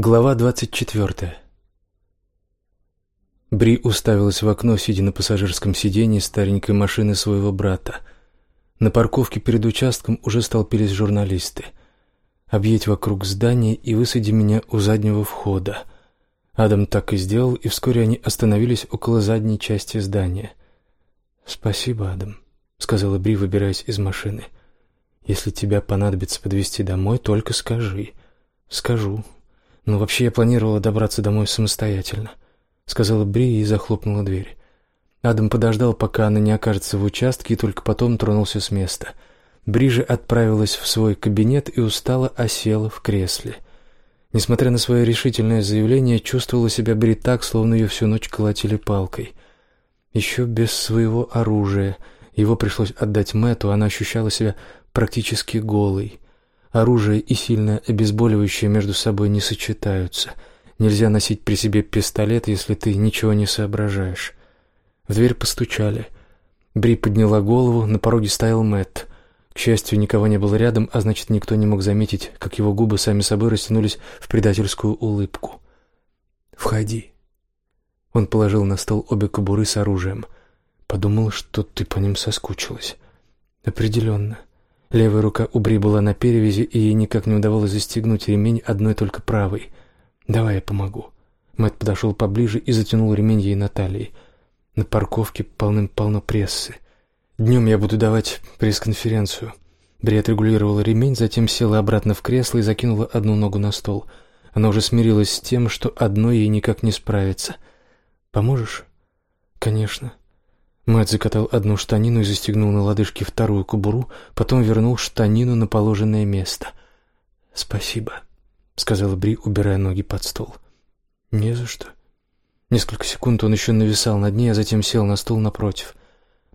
Глава двадцать четвертая. Бри уставилась в окно, сидя на пассажирском сиденье старенькой машины своего брата. На парковке перед участком уже столпились журналисты. «Объедь вокруг здания и высади меня у заднего входа». Адам так и сделал, и вскоре они остановились около задней части здания. «Спасибо, Адам», — сказала Бри, выбираясь из машины. «Если тебя понадобится подвезти домой, только скажи». «Скажу», «Ну, вообще я планировала добраться домой самостоятельно», — сказала Бри и захлопнула дверь. Адам подождал, пока она не окажется в участке, и только потом тронулся с места. Бри же отправилась в свой кабинет и устало осела в кресле. Несмотря на свое решительное заявление, чувствовала себя Бри так, словно ее всю ночь колотили палкой. Еще без своего оружия. Его пришлось отдать Мэту, она ощущала себя практически голой. Оружие и сильное обезболивающее между собой не сочетаются. Нельзя носить при себе пистолет, если ты ничего не соображаешь. В дверь постучали. Бри подняла голову, на пороге стоял Мэтт. К счастью, никого не было рядом, а значит, никто не мог заметить, как его губы сами собой растянулись в предательскую улыбку. «Входи». Он положил на стол обе кобуры с оружием. Подумал, что ты по ним соскучилась. «Определенно. Левая рука у Бри была на перевязи, и ей никак не удавалось застегнуть ремень одной только правой. «Давай я помогу». Мэтт подошел поближе и затянул ремень ей на талии. На парковке полным-полно прессы. Днем я буду давать пресс-конференцию. Бри отрегулировала ремень, затем села обратно в кресло и закинула одну ногу на стол. Она уже смирилась с тем, что одной ей никак не справиться. «Поможешь?» «Конечно». Мэтт закатал одну штанину и застегнул на лодыжке вторую кобуру, потом вернул штанину на положенное место. «Спасибо», — сказала Бри, убирая ноги под стол. «Не за что». Несколько секунд он еще нависал над ней, а затем сел на стул напротив.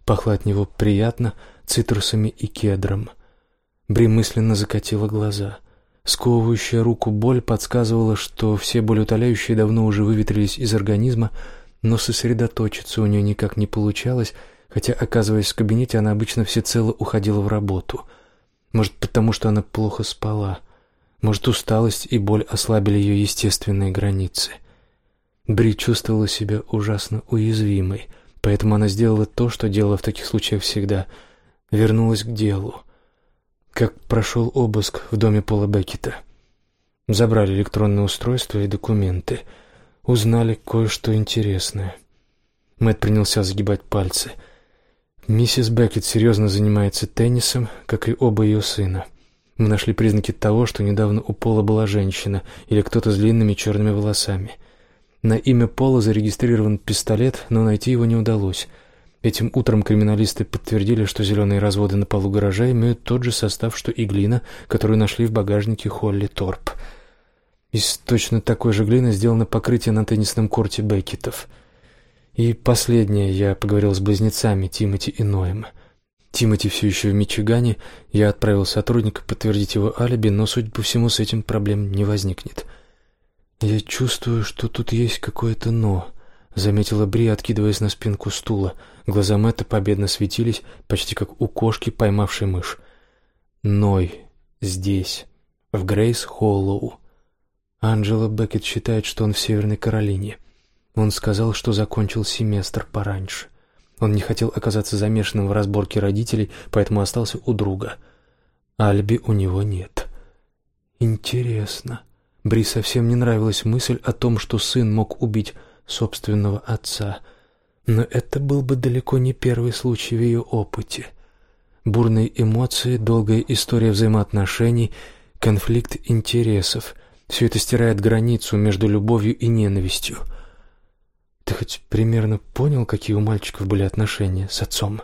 Пахло от него приятно, цитрусами и кедром. Бри мысленно закатила глаза. Сковывающая руку боль подсказывала, что все болеутоляющие давно уже выветрились из организма, но сосредоточиться у нее никак не получалось, хотя, оказываясь в кабинете, она обычно всецело уходила в работу. Может, потому что она плохо спала. Может, усталость и боль ослабили ее естественные границы. Бри чувствовала себя ужасно уязвимой, поэтому она сделала то, что делала в таких случаях всегда. Вернулась к делу. Как прошел обыск в доме Пола Беккета. Забрали электронное устройство и документы — узнали кое-что интересное. Мэтт принялся загибать пальцы. Миссис Беккет серьезно занимается теннисом, как и оба ее сына. Мы нашли признаки того, что недавно у Пола была женщина или кто-то с длинными черными волосами. На имя Пола зарегистрирован пистолет, но найти его не удалось. Этим утром криминалисты подтвердили, что зеленые разводы на полу гаража имеют тот же состав, что и глина, которую нашли в багажнике Холли Торп. Из точно такой же глины сделано покрытие на теннисном корте Беккетов. И последнее, я поговорил с близнецами Тимоти и Ноем. Тимоти все еще в Мичигане, я отправил сотрудника подтвердить его алиби, но, судя по всему, с этим проблем не возникнет. «Я чувствую, что тут есть какое-то «но», — заметила Бри, откидываясь на спинку стула. Глаза Мэтта победно светились, почти как у кошки, поймавшей мышь. «Ной здесь, в Грейс Холлоу». Анджела Беккет считает, что он в Северной Каролине. Он сказал, что закончил семестр пораньше. Он не хотел оказаться замешанным в разборке родителей, поэтому остался у друга. Альби у него нет. Интересно. Бри совсем не нравилась мысль о том, что сын мог убить собственного отца. Но это был бы далеко не первый случай в ее опыте. Бурные эмоции, долгая история взаимоотношений, конфликт интересов — все это стирает границу между любовью и ненавистью. Ты хоть примерно понял, какие у мальчиков были отношения с отцом?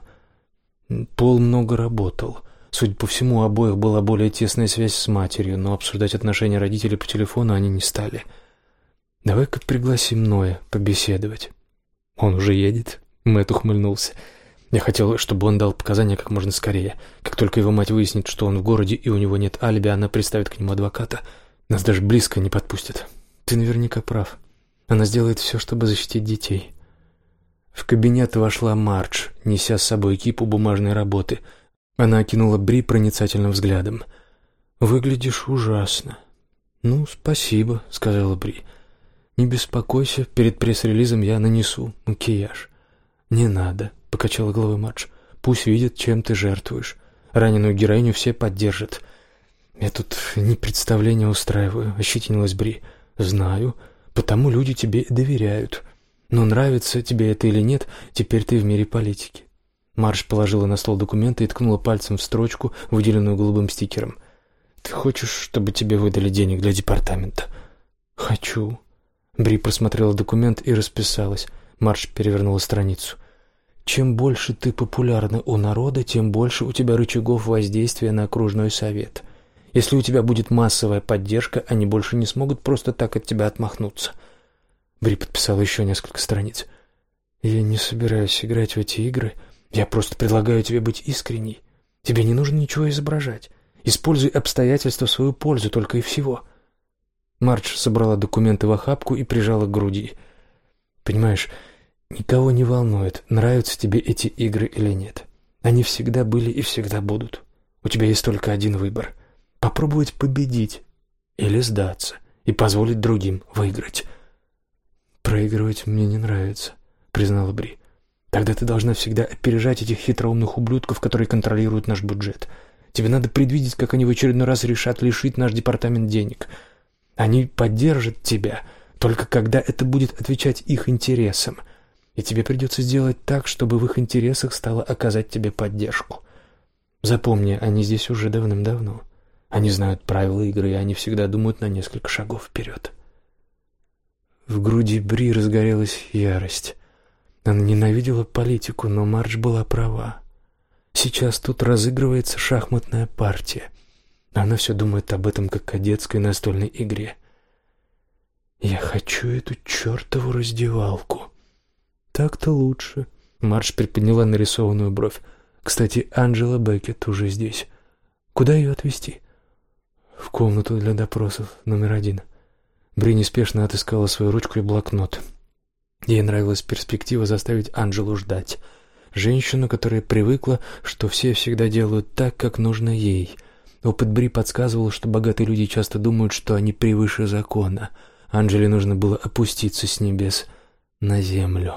Пол много работал. Судя по всему, у обоих была более тесная связь с матерью, но обсуждать отношения родителей по телефону они не стали. Давай-ка пригласим Ноя побеседовать. Он уже едет. Мэтт ухмыльнулся. Я хотел, чтобы он дал показания как можно скорее. Как только его мать выяснит, что он в городе и у него нет алиби, она представит к нему адвоката — нас даже близко не подпустят. Ты наверняка прав. Она сделает все, чтобы защитить детей. В кабинет вошла Мардж, неся с собой кипу бумажной работы. Она окинула Бри проницательным взглядом. «Выглядишь ужасно». «Ну, спасибо», — сказала Бри. «Не беспокойся, перед пресс-релизом я нанесу макияж». «Не надо», — покачала головой Мадж. «Пусть видят, чем ты жертвуешь. Раненую героиню все поддержат». «Я тут не представление устраиваю», — ощетинилась Бри. «Знаю, потому люди тебе доверяют. Но нравится тебе это или нет, теперь ты в мире политики». Марш положила на стол документы и ткнула пальцем в строчку, выделенную голубым стикером. «Ты хочешь, чтобы тебе выдали денег для департамента?» «Хочу». Бри просмотрела документ и расписалась. Марш перевернула страницу. «Чем больше ты популярна у народа, тем больше у тебя рычагов воздействия на окружной совет. Если у тебя будет массовая поддержка, они больше не смогут просто так от тебя отмахнуться». Бри подписала еще несколько страниц. «Я не собираюсь играть в эти игры. Я просто предлагаю тебе быть искренней. Тебе не нужно ничего изображать. Используй обстоятельства в свою пользу только и всего». Марч собрала документы в охапку и прижала к груди. «Понимаешь, никого не волнует, нравятся тебе эти игры или нет. Они всегда были и всегда будут. У тебя есть только один выбор — попробовать победить или сдаться и позволить другим выиграть». «Проигрывать мне не нравится», — признала Бри. «Тогда ты должна всегда опережать этих хитроумных ублюдков, которые контролируют наш бюджет». Тебе надо предвидеть, как они в очередной раз решат лишить наш департамент денег. Они поддержат тебя, только когда это будет отвечать их интересам. И тебе придется сделать так, чтобы в их интересах стало оказать тебе поддержку. Запомни, они здесь уже давным-давно. Они знают правила игры, и они всегда думают на несколько шагов вперед. В груди Бри разгорелась ярость. Она ненавидела политику, но Марч была права. Сейчас тут разыгрывается шахматная партия. Она все думает об этом, как о детской настольной игре. Я хочу эту чертову раздевалку. Так-то лучше. Марш приподняла нарисованную бровь. Кстати, Анджела Беккет уже здесь. Куда ее отвезти? В комнату для допросов номер один. Бри неспешно отыскала свою ручку и блокнот. Ей нравилась перспектива заставить Анджелу ждать — Женщину, которая привыкла, что все всегда делают так, как нужно ей. Опыт Бри подсказывал, что богатые люди часто думают, что они превыше закона. Анжеле нужно было опуститься с небес на землю.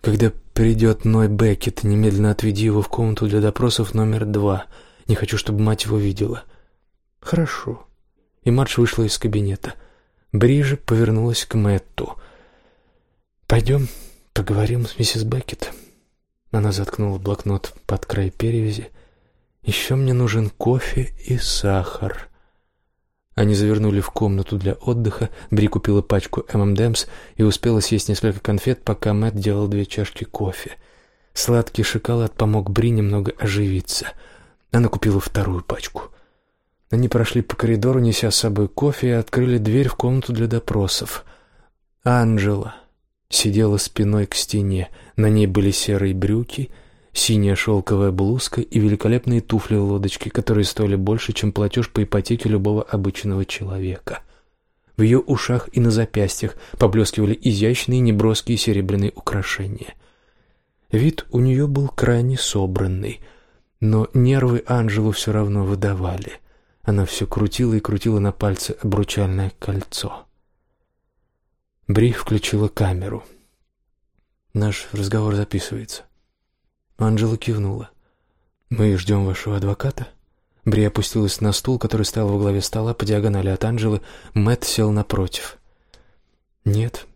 Когда придет Ной Беккет, немедленно отведи его в комнату для допросов номер два. Не хочу, чтобы мать его видела. Хорошо. И Марш вышла из кабинета. Бри же повернулась к Мэтту. Пойдем поговорим с миссис Беккет. Она заткнула блокнот под край перевязи. «Еще мне нужен кофе и сахар». Они завернули в комнату для отдыха, Бри купила пачку ММДМС и успела съесть несколько конфет, пока Мэтт делал две чашки кофе. Сладкий шоколад помог Бри немного оживиться. Она купила вторую пачку. Они прошли по коридору, неся с собой кофе, и открыли дверь в комнату для допросов. «Анджела», сидела спиной к стене. На ней были серые брюки, синяя шелковая блузка и великолепные туфли-лодочки, которые стоили больше, чем платеж по ипотеке любого обычного человека. В ее ушах и на запястьях поблескивали изящные неброские серебряные украшения. Вид у нее был крайне собранный, но нервы Анжелу все равно выдавали. Она все крутила и крутила на пальце обручальное кольцо. Бри включила камеру. Наш разговор записывается. Анжела кивнула. Мы ждем вашего адвоката. Бри опустилась на стул, который стоял во главе стола по диагонали от Анжелы. Мэтт сел напротив. Нет.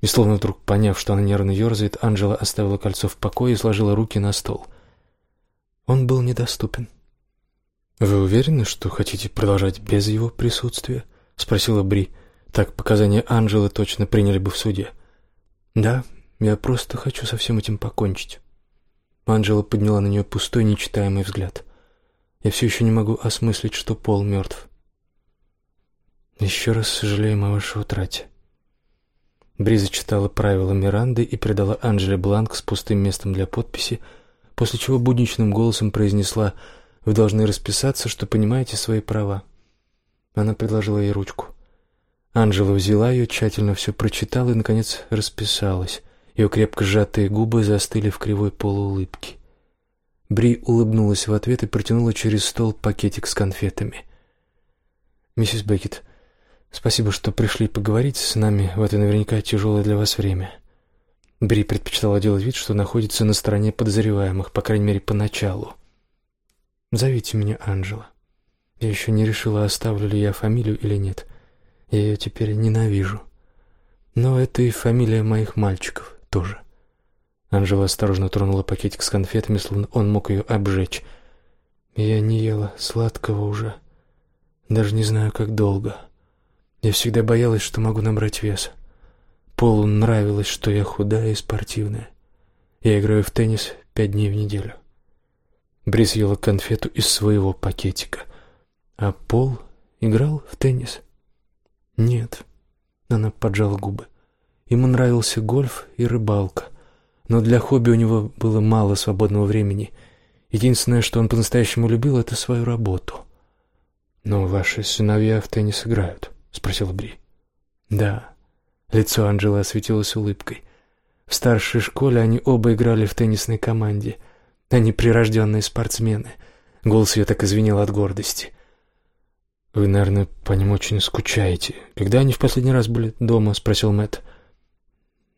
И словно вдруг поняв, что она нервно ерзает, Анжела оставила кольцо в покое и сложила руки на стол. Он был недоступен. Вы уверены, что хотите продолжать без его присутствия? спросила Бри. Так показания Анжелы точно приняли бы в суде. Да, я просто хочу со всем этим покончить. Анжела подняла на нее пустой, нечитаемый взгляд. Я все еще не могу осмыслить, что Пол мертв. Еще раз сожалеем о вашей утрате. Бриза читала правила Миранды и передала Анжеле бланк с пустым местом для подписи, после чего будничным голосом произнесла «Вы должны расписаться, что понимаете свои права». Она предложила ей ручку. Анжела взяла ее, тщательно все прочитала и, наконец, расписалась. Ее крепко сжатые губы застыли в кривой полуулыбке. Бри улыбнулась в ответ и протянула через стол пакетик с конфетами. «Миссис Беккет, спасибо, что пришли поговорить с нами в это наверняка тяжелое для вас время». Бри предпочитала делать вид, что находится на стороне подозреваемых, по крайней мере, поначалу. «Зовите меня Анжела. Я еще не решила, оставлю ли я фамилию или нет. Я ее теперь ненавижу. Но это и фамилия моих мальчиков тоже». Анжела осторожно тронула пакетик с конфетами, словно он мог ее обжечь. «Я не ела сладкого уже. Даже не знаю, как долго. Я всегда боялась, что могу набрать вес. Полу нравилось, что я худая и спортивная. Я играю в теннис пять дней в неделю. Брис ела конфету из своего пакетика. А Пол играл в теннис? Нет. Она поджала губы. Ему нравился гольф и рыбалка. Но для хобби у него было мало свободного времени. Единственное, что он по-настоящему любил, это свою работу. «Но ваши сыновья в теннис играют?» — спросила Бри. «Да». Лицо Анжелы осветилось улыбкой. В старшей школе они оба играли в теннисной команде. Они прирожденные спортсмены. Голос ее так извинил от гордости. «Вы, наверное, по ним очень скучаете. Когда они в последний раз были дома?» — спросил Мэтт.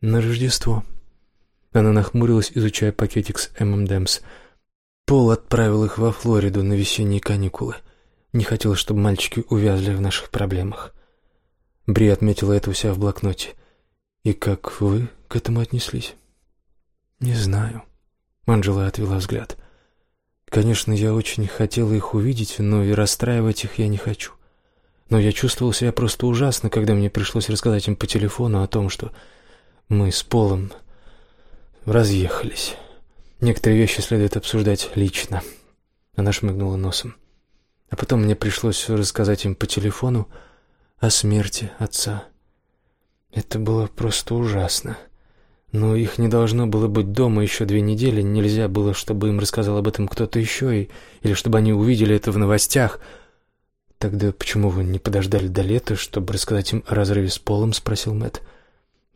«На Рождество». Она нахмурилась, изучая пакетик с ММДМС. Пол отправил их во Флориду на весенние каникулы. Не хотел, чтобы мальчики увязли в наших проблемах. Бри отметила это у себя в блокноте. «И как вы к этому отнеслись?» «Не знаю». Анжела отвела взгляд. «Конечно, я очень хотела их увидеть, но и расстраивать их я не хочу. Но я чувствовал себя просто ужасно, когда мне пришлось рассказать им по телефону о том, что мы с Полом разъехались. Некоторые вещи следует обсуждать лично». Она шмыгнула носом. А потом мне пришлось рассказать им по телефону о смерти отца. Это было просто ужасно. Но их не должно было быть дома еще две недели, нельзя было, чтобы им рассказал об этом кто-то еще, и, или чтобы они увидели это в новостях. Тогда почему вы не подождали до лета, чтобы рассказать им о разрыве с Полом, спросил Мэтт.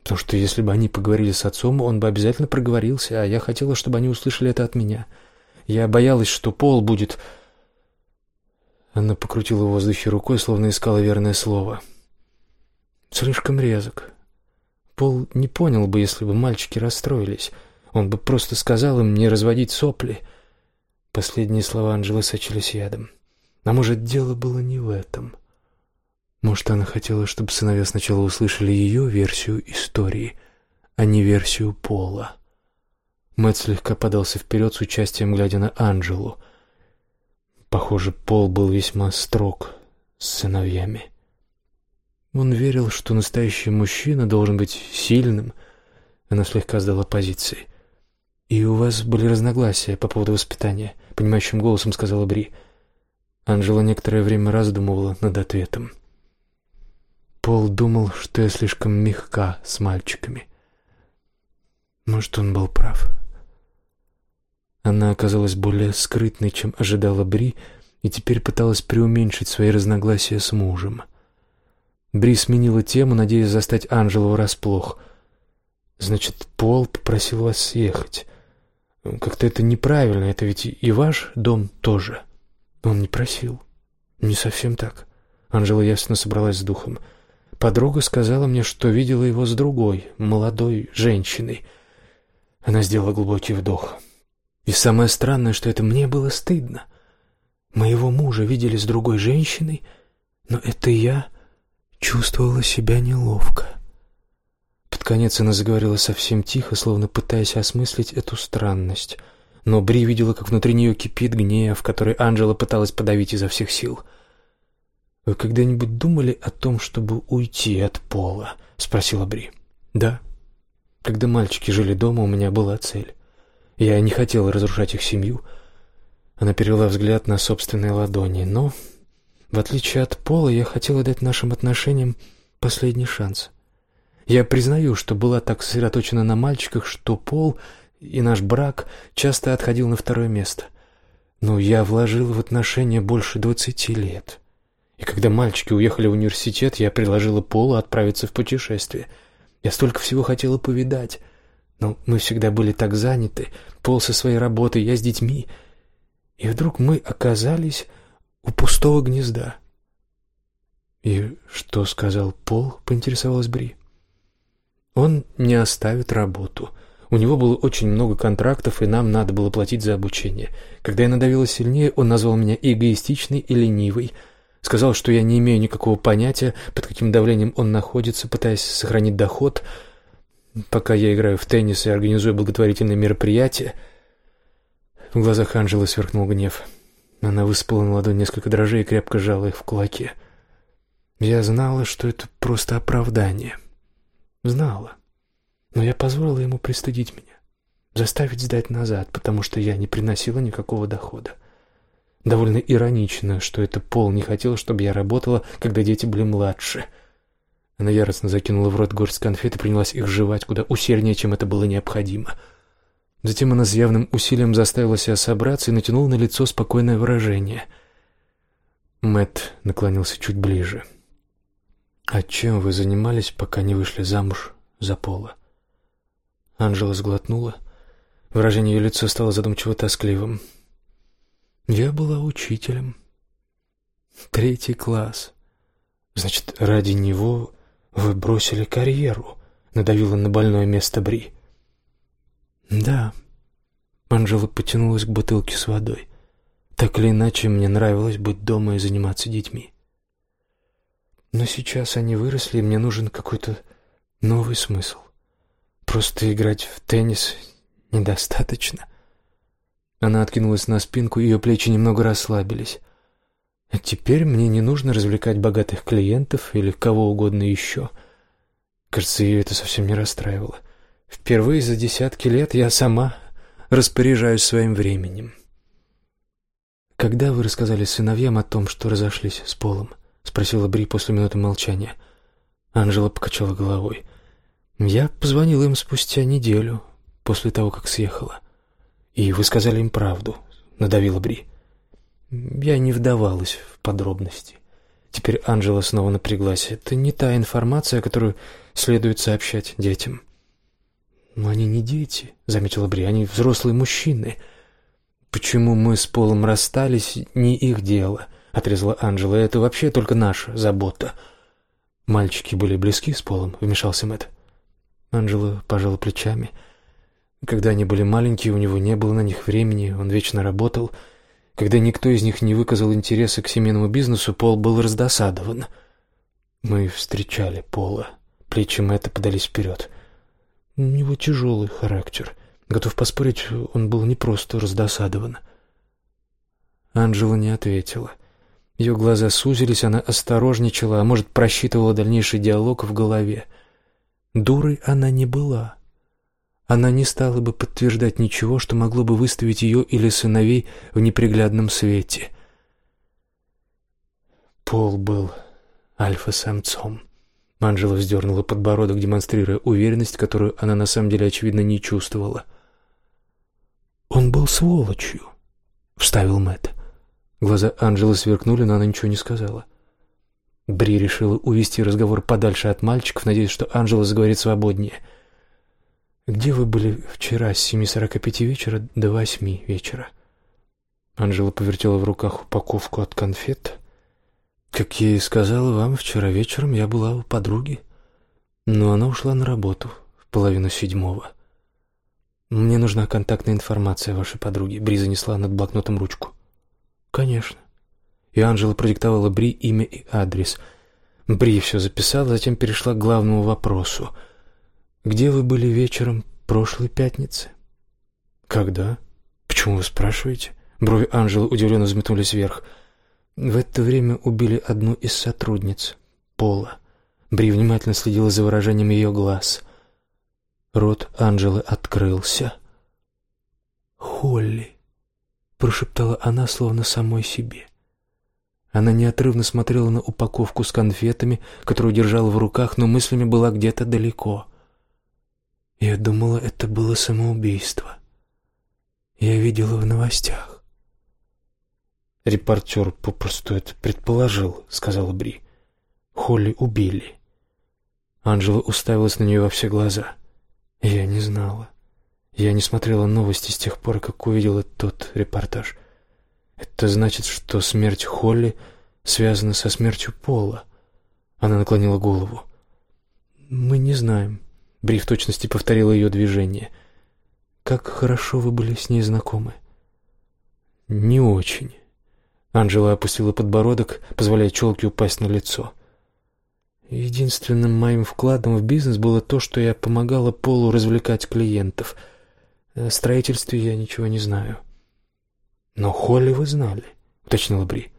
Потому что если бы они поговорили с отцом, он бы обязательно проговорился, а я хотела, чтобы они услышали это от меня. Я боялась, что Пол будет она покрутила в воздухе рукой, словно искала верное слово. Слишком резок. Пол не понял бы, если бы мальчики расстроились. Он бы просто сказал им не разводить сопли. Последние слова Анжелы сочились ядом. А может, дело было не в этом. Может, она хотела, чтобы сыновья сначала услышали ее версию истории, а не версию Пола. Мэтт слегка подался вперед с участием, глядя на Анжелу — Похоже, Пол был весьма строг с сыновьями. Он верил, что настоящий мужчина должен быть сильным. Она слегка сдала позиции. «И у вас были разногласия по поводу воспитания», — понимающим голосом сказала Бри. Анжела некоторое время раздумывала над ответом. Пол думал, что я слишком мягка с мальчиками. Может, он был прав. Она оказалась более скрытной, чем ожидала Бри, и теперь пыталась преуменьшить свои разногласия с мужем. Бри сменила тему, надеясь застать Анжелу врасплох. «Значит, Пол попросил вас съехать. Как-то это неправильно, это ведь и ваш дом тоже». «Он не просил». «Не совсем так». Анжела ясно собралась с духом. «Подруга сказала мне, что видела его с другой, молодой женщиной». Она сделала глубокий вдох. И самое странное, что это мне было стыдно. Моего мужа видели с другой женщиной, но это я чувствовала себя неловко. Под конец она заговорила совсем тихо, словно пытаясь осмыслить эту странность. Но Бри видела, как внутри нее кипит гнев, который Анжела пыталась подавить изо всех сил. «Вы когда-нибудь думали о том, чтобы уйти от пола?» — спросила Бри. «Да. Когда мальчики жили дома, у меня была цель. Я не хотела разрушать их семью. Она перевела взгляд на собственные ладони, но, в отличие от Пола, я хотела дать нашим отношениям последний шанс. Я признаю, что была так сосредоточена на мальчиках, что Пол и наш брак часто отходил на второе место. Но я вложила в отношения больше двадцати лет. И когда мальчики уехали в университет, я предложила Полу отправиться в путешествие. Я столько всего хотела повидать. Но мы всегда были так заняты, Пол со своей работой, я с детьми. И вдруг мы оказались у пустого гнезда. «И что сказал Пол?» — поинтересовалась Бри. «Он не оставит работу. У него было очень много контрактов, и нам надо было платить за обучение. Когда я надавила сильнее, он назвал меня эгоистичной и ленивой. Сказал, что я не имею никакого понятия, под каким давлением он находится, пытаясь сохранить доход, пока я играю в теннис и организую благотворительные мероприятия». В глазах Анжелы сверкнул гнев. Она выспала на ладонь несколько дрожжей и крепко сжала их в кулаке. Я знала, что это просто оправдание. Знала. Но я позволила ему пристыдить меня, заставить сдать назад, потому что я не приносила никакого дохода. Довольно иронично, что это Пол не хотел, чтобы я работала, когда дети были младше. Она яростно закинула в рот горсть конфет и принялась их жевать куда усерднее, чем это было необходимо. Затем она с явным усилием заставила себя собраться и натянула на лицо спокойное выражение. Мэт наклонился чуть ближе. — «А чем вы занимались, пока не вышли замуж за Пола?» Анжела сглотнула. Выражение ее лица стало задумчиво-тоскливым. «Я была учителем. Третий класс. Значит, ради него вы бросили карьеру?» Надавила на больное место Бри. «Да». Анжела потянулась к бутылке с водой. «Так или иначе, мне нравилось быть дома и заниматься детьми. Но сейчас они выросли, и мне нужен какой-то новый смысл. Просто играть в теннис недостаточно. Она откинулась на спинку, ее плечи немного расслабились. А теперь мне не нужно развлекать богатых клиентов или кого угодно еще. Кажется, ее это совсем не расстраивало. Впервые за десятки лет я сама распоряжаюсь своим временем. Когда вы рассказали сыновьям о том, что разошлись с Полом? —— спросила Бри после минуты молчания. Анжела покачала головой. «Я позвонила им спустя неделю, после того, как съехала. И вы сказали им правду», — надавила Бри. Я не вдавалась в подробности. Теперь Анжела снова напряглась. «Это не та информация, которую следует сообщать детям». «Но они не дети», — заметила Бри, — «они взрослые мужчины». «Почему мы с Полом расстались, не их дело отрезала Анжела. «Это вообще только наша забота». «Мальчики были близки с Полом», — вмешался Мэтт. Анжела пожала плечами. Когда они были маленькие, у него не было на них времени, он вечно работал. Когда никто из них не выказал интереса к семейному бизнесу, Пол был раздосадован. Мы встречали Пола. Плечи Мэтта подались вперед. У него тяжелый характер. Готов поспорить, он был не просто раздосадован. Анжела не ответила. — ее глаза сузились, она осторожничала, а может, просчитывала дальнейший диалог в голове. Дурой она не была. Она не стала бы подтверждать ничего, что могло бы выставить ее или сыновей в неприглядном свете. Пол был альфа-самцом. Анжела вздернула подбородок, демонстрируя уверенность, которую она на самом деле, очевидно, не чувствовала. «Он был сволочью», — вставил Мэтт. Глаза Анжелы сверкнули, но она ничего не сказала. Бри решила увести разговор подальше от мальчиков, надеясь, что Анжела заговорит свободнее. «Где вы были вчера с семи сорока пяти вечера до восьми вечера?» Анжела повертела в руках упаковку от конфет. «Как я и сказала вам, вчера вечером я была у подруги, но она ушла на работу в половину седьмого. Мне нужна контактная информация вашей подруге». Бри занесла над блокнотом ручку. «Конечно». И Анжела продиктовала Бри имя и адрес. Бри все записала, затем перешла к главному вопросу. «Где вы были вечером прошлой пятницы?» «Когда?» «Почему вы спрашиваете?» Брови Анжелы удивленно взметнулись вверх. «В это время убили одну из сотрудниц, Пола». Бри внимательно следила за выражением ее глаз. Рот Анжелы открылся. «Холли» прошептала она, словно самой себе. Она неотрывно смотрела на упаковку с конфетами, которую держала в руках, но мыслями была где-то далеко. Я думала, это было самоубийство. Я видела в новостях. Репортер попросту это предположил, сказала Бри. Холли убили. Анжела уставилась на нее во все глаза. Я не знала. Я не смотрела новости с тех пор, как увидела тот репортаж. Это значит, что смерть Холли связана со смертью Пола. Она наклонила голову. «Мы не знаем». Бри в точности повторила ее движение. «Как хорошо вы были с ней знакомы». «Не очень». Анжела опустила подбородок, позволяя челке упасть на лицо. «Единственным моим вкладом в бизнес было то, что я помогала Полу развлекать клиентов. О строительстве я ничего не знаю». «Но Холли вы знали», — уточнила Бри.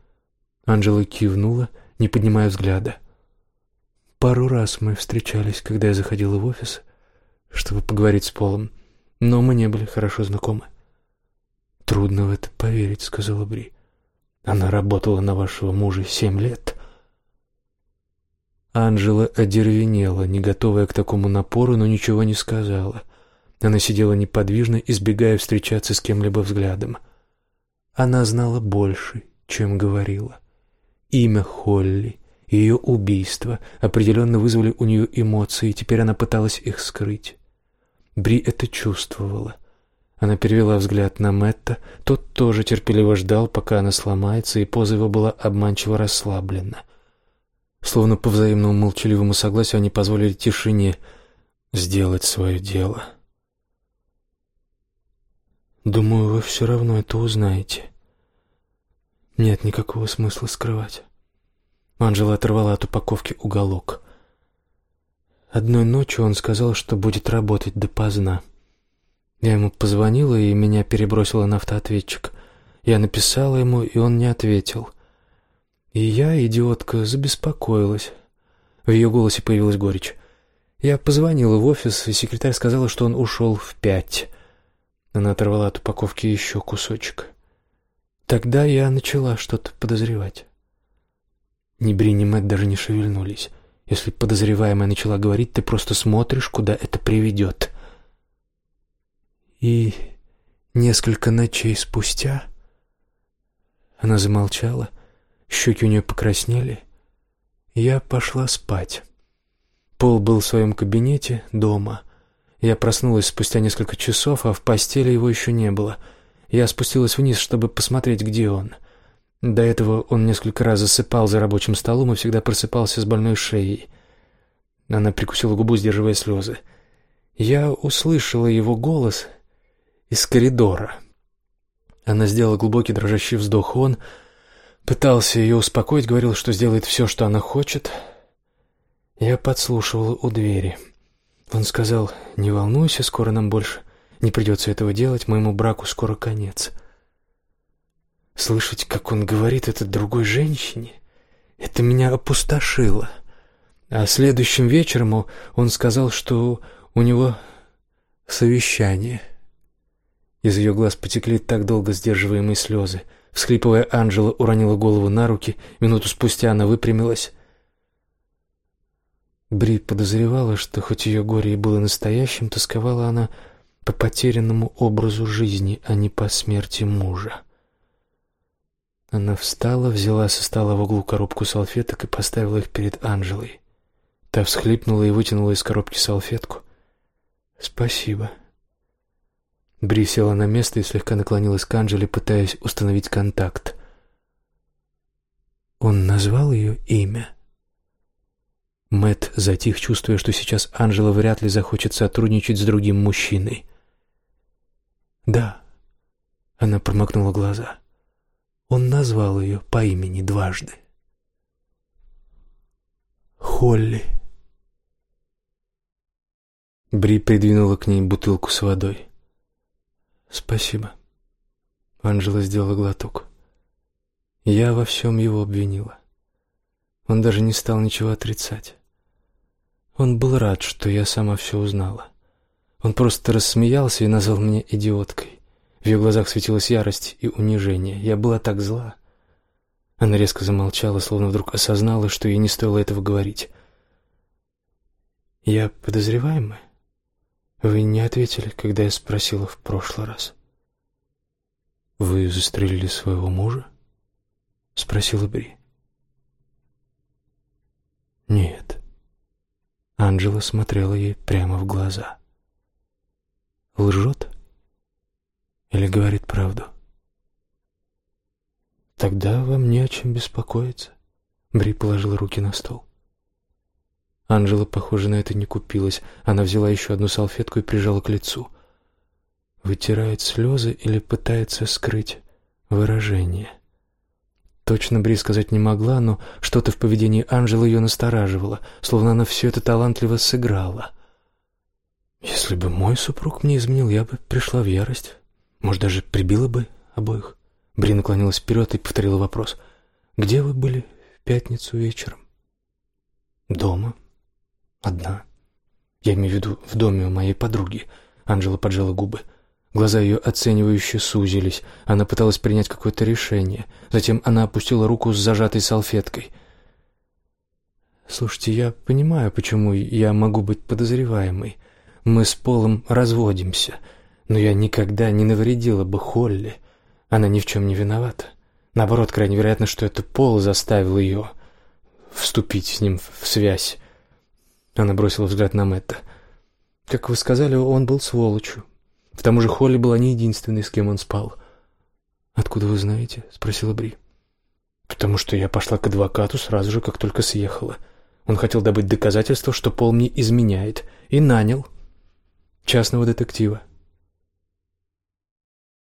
Анжела кивнула, не поднимая взгляда. «Пару раз мы встречались, когда я заходила в офис, чтобы поговорить с Полом, но мы не были хорошо знакомы». «Трудно в это поверить», — сказала Бри. «Она работала на вашего мужа семь лет». Анжела одервенела, не готовая к такому напору, но ничего не сказала. Она сидела неподвижно, избегая встречаться с кем-либо взглядом. Она знала больше, чем говорила. Имя Холли, ее убийство определенно вызвали у нее эмоции, и теперь она пыталась их скрыть. Бри это чувствовала. Она перевела взгляд на Мэтта. Тот тоже терпеливо ждал, пока она сломается, и поза его была обманчиво расслаблена. Словно по взаимному молчаливому согласию они позволили тишине сделать свое дело. «Думаю, вы все равно это узнаете. Нет никакого смысла скрывать». Анжела оторвала от упаковки уголок. Одной ночью он сказал, что будет работать допоздна. Я ему позвонила, и меня перебросило на автоответчик. Я написала ему, и он не ответил. И я, идиотка, забеспокоилась. В ее голосе появилась горечь. Я позвонила в офис, и секретарь сказала, что он ушел в пять. Она оторвала от упаковки еще кусочек. Тогда я начала что-то подозревать. Ни Бри, ни Мэтт даже не шевельнулись. Если подозреваемая начала говорить, ты просто смотришь, куда это приведет. И несколько ночей спустя она замолчала, щеки у нее покраснели. Я пошла спать. Пол был в своем кабинете дома. Я проснулась спустя несколько часов, а в постели его еще не было. Я спустилась вниз, чтобы посмотреть, где он. До этого он несколько раз засыпал за рабочим столом и всегда просыпался с больной шеей. Она прикусила губу, сдерживая слезы. Я услышала его голос из коридора. Она сделала глубокий дрожащий вздох. Он пытался ее успокоить, говорил, что сделает все, что она хочет. Я подслушивала у двери. Он сказал, «Не волнуйся, скоро нам больше не придется этого делать, моему браку скоро конец». Слышать, как он говорит это другой женщине, это меня опустошило. А следующим вечером он сказал, что у него совещание — из ее глаз потекли так долго сдерживаемые слезы. Всхлипывая, Анжела уронила голову на руки. Минуту спустя она выпрямилась. Бри подозревала, что хоть ее горе и было настоящим, тосковала она по потерянному образу жизни, а не по смерти мужа. Она встала, взяла со стола в углу коробку салфеток и поставила их перед Анжелой. Та всхлипнула и вытянула из коробки салфетку. «Спасибо», Бри села на место и слегка наклонилась к Анжеле, пытаясь установить контакт. Он назвал ее имя. Мэт затих, чувствуя, что сейчас Анжела вряд ли захочет сотрудничать с другим мужчиной. «Да», — она промокнула глаза. Он назвал ее по имени дважды. «Холли». Бри придвинула к ней бутылку с водой. «Спасибо». Анжела сделала глоток. Я во всем его обвинила. Он даже не стал ничего отрицать. Он был рад, что я сама все узнала. Он просто рассмеялся и назвал меня идиоткой. В ее глазах светилась ярость и унижение. Я была так зла. Она резко замолчала, словно вдруг осознала, что ей не стоило этого говорить. «Я подозреваемая?» Вы не ответили, когда я спросила в прошлый раз. Вы застрелили своего мужа? спросила Бри. Нет. Анжела смотрела ей прямо в глаза. Лжет или говорит правду? Тогда вам не о чем беспокоиться. Бри положила руки на стол. Анжела, похоже, на это не купилась. Она взяла еще одну салфетку и прижала к лицу. Вытирает слезы или пытается скрыть выражение. Точно Бри сказать не могла, но что-то в поведении Анжелы ее настораживало, словно она все это талантливо сыграла. «Если бы мой супруг мне изменил, я бы пришла в ярость. Может, даже прибила бы обоих». Бри наклонилась вперед и повторила вопрос. «Где вы были в пятницу вечером?» «Дома. Одна. Я имею в виду в доме у моей подруги». Анжела поджала губы. Глаза ее оценивающе сузились. Она пыталась принять какое-то решение. Затем она опустила руку с зажатой салфеткой. «Слушайте, я понимаю, почему я могу быть подозреваемой. Мы с Полом разводимся, но я никогда не навредила бы Холли. Она ни в чем не виновата. Наоборот, крайне вероятно, что это Пол заставил ее вступить с ним в связь». Она бросила взгляд на Мэтта. «Как вы сказали, он был сволочью. К тому же Холли была не единственной, с кем он спал. «Откуда вы знаете?» — спросила Бри. «Потому что я пошла к адвокату сразу же, как только съехала. Он хотел добыть доказательства, что Пол мне изменяет, и нанял частного детектива.